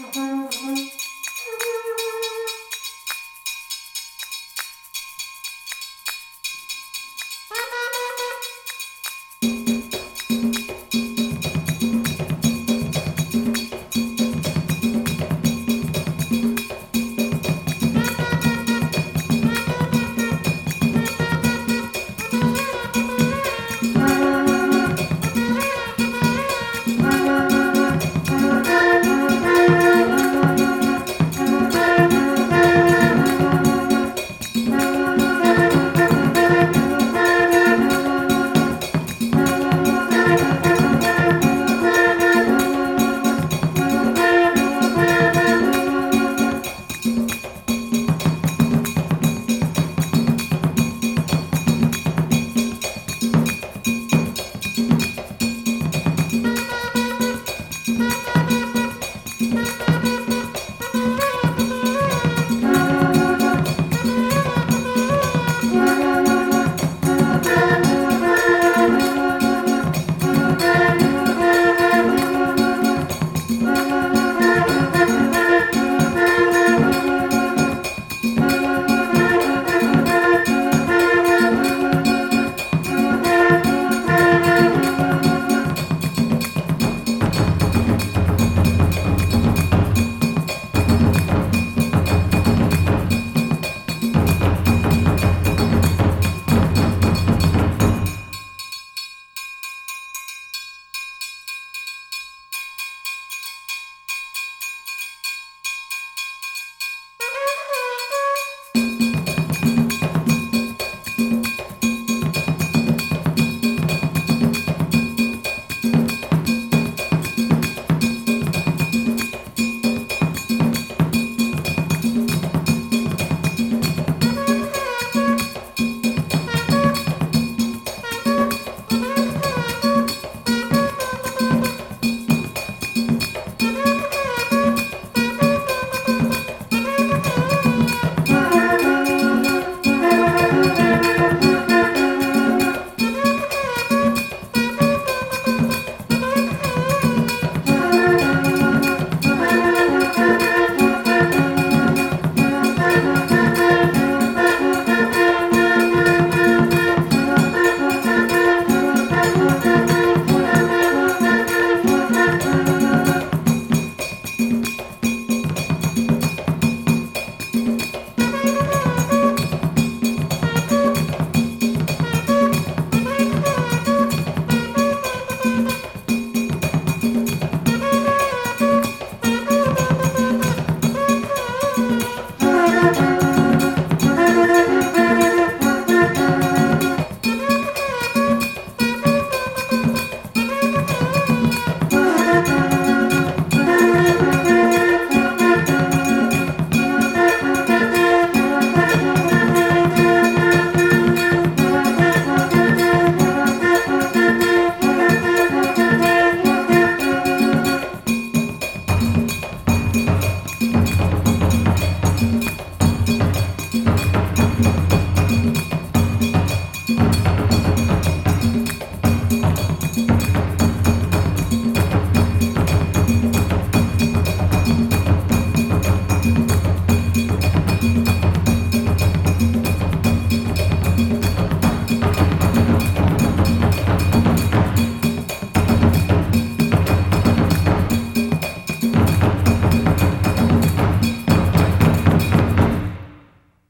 Mm-hmm.